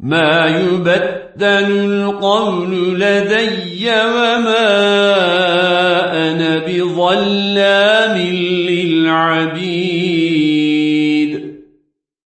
ما يبدل القول لدي وما أنا بظلام للعبيد.